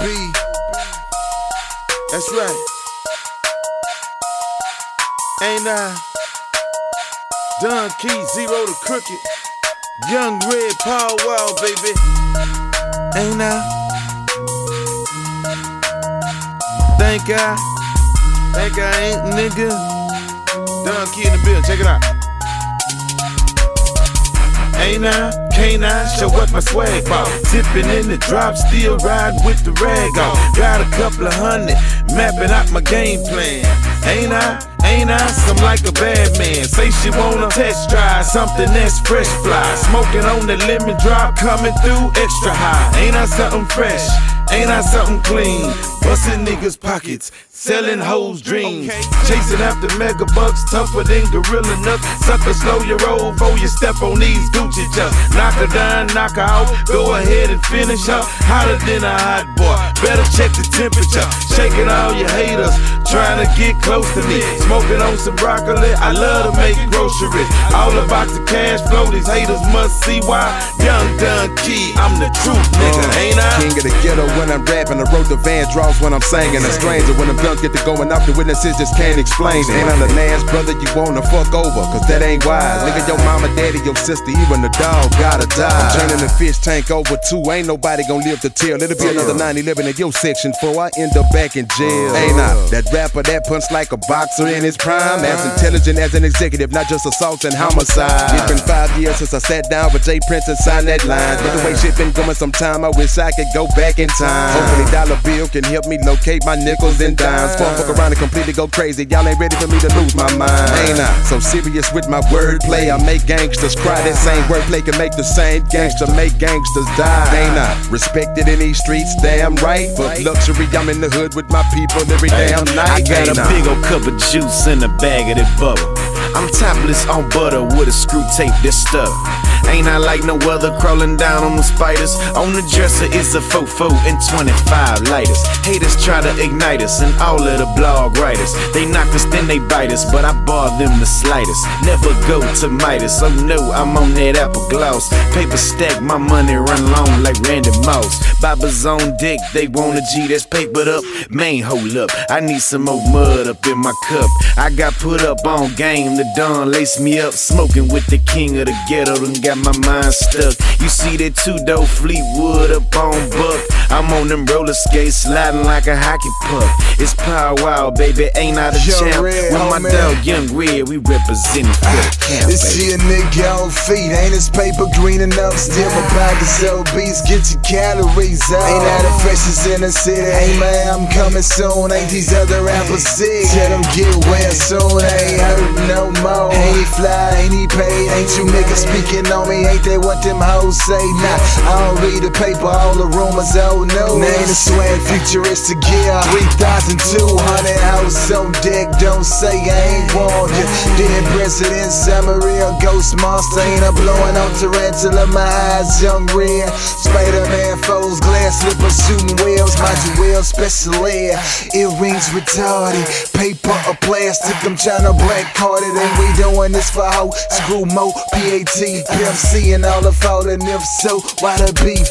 B. That's right. Ain't I? Don Key, zero to crooked. Young Red Power Wow, baby. Ain't I? Thank God. Thank I ain't nigga. Don Key in the building, check it out. Ain't I? Can't I show what my swag ball? Tipping in the drop, still riding with the rag on. Got a couple of hundred, mapping out my game plan. Ain't I? Ain't I? Some like a bad man. Say she wanna test drive something that's fresh fly. Smoking on the lemon drop, coming through extra high. Ain't I something fresh? Ain't I something clean? Busting niggas' pockets, selling hoes' dreams. Chasing after mega bucks, tougher than gorilla nuts. Sucker, slow your roll before you step on these Gucci chucks. Knock her down, knock her out. Go ahead and finish up. Hotter than a hot boy. Better check the temperature. Shaking all your haters, trying to get close to me. Smoking on some broccoli. I love to make groceries. All about the cash flow. These haters must see why. Young Don Key, I'm the truth, nigga, uh, ain't I? King of the ghetto when I'm rapping. I wrote the Van draws when I'm singing. A stranger when the guns get to going off, the witnesses just can't explain it. Ain't I'm the last brother you wanna fuck over, cause that ain't wise. Nigga, your mama, daddy, your sister, even the dog gotta die. I'm turning the fish tank over too. Ain't nobody gonna live to tell. It'll be another 90 living in your section before I end up back in jail. Ain't I? That rapper that punch like a boxer in his prime. As intelligent as an executive, not just assault and homicide. It's been five years since I sat down with J. Prince and signed that line. But the way shit been going sometime, I wish I could go back in time. Hopefully, dollar bill can help me locate my nickels and dimes. Fuck, fuck around and completely go crazy. Y'all ain't ready for me to lose my mind. Ain't I? So serious with my wordplay. I make gangsters cry. That same wordplay can make the same gangster make gangsters die. Ain't I? Respected in these streets, damn right. But luxury, I'm in the hood with my people every damn night. I got a big old cup of juice in a bag of that bubble. I'm topless on butter with a screw tape this stuff. Ain't I like no other crawling down on the spiders? On the dresser is a fofo and 25 lighters. Haters try to ignite us and all of the blog writers. They knock us, then they bite us, but I bar them the slightest. Never go to Midas. Oh no, I'm on that apple gloss. Paper stack, my money run long like Randy Moss. Baba's on dick, they want a G that's papered up. Man, hold up, I need some more mud up in my cup. I got put up on game, the dawn lace me up. Smoking with the king of the ghetto, my mind stuck. You see that two dope Fleetwood up on Buck. I'm on them roller skates, sliding like a hockey puck. It's Power Wow, baby, ain't I the Young champ? Red, With my homie. dog Young Red, we representing for the camp, This here nigga on feet, ain't his paper green enough? Still my pocket sell beats, get your calories up. Ain't that the freshest in the city? Hey man, I'm coming soon. Ain't these other rappers sick? Tell them get well soon. Ain't hurt no more. Ain't he fly, ain't he paid? Ain't you niggas speaking on me? Ain't that what them hoes say? Nah, I don't read the paper, all the rumors, oh no. Name the swag futuristic gear. 3,200 house on deck, don't say I ain't warned you. Dead President Samaria, Ghost Monster, ain't a blowing on Tarantula, my eyes young red. Spider Man foes, glass slippers, shooting wheels, my jewel special air. Earrings retarded, paper or plastic, I'm tryna black card it, and we doing this for hoe. Screw mo, PAT, Pimp C, and all the fault, and if so, why the beef?